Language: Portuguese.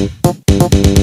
Música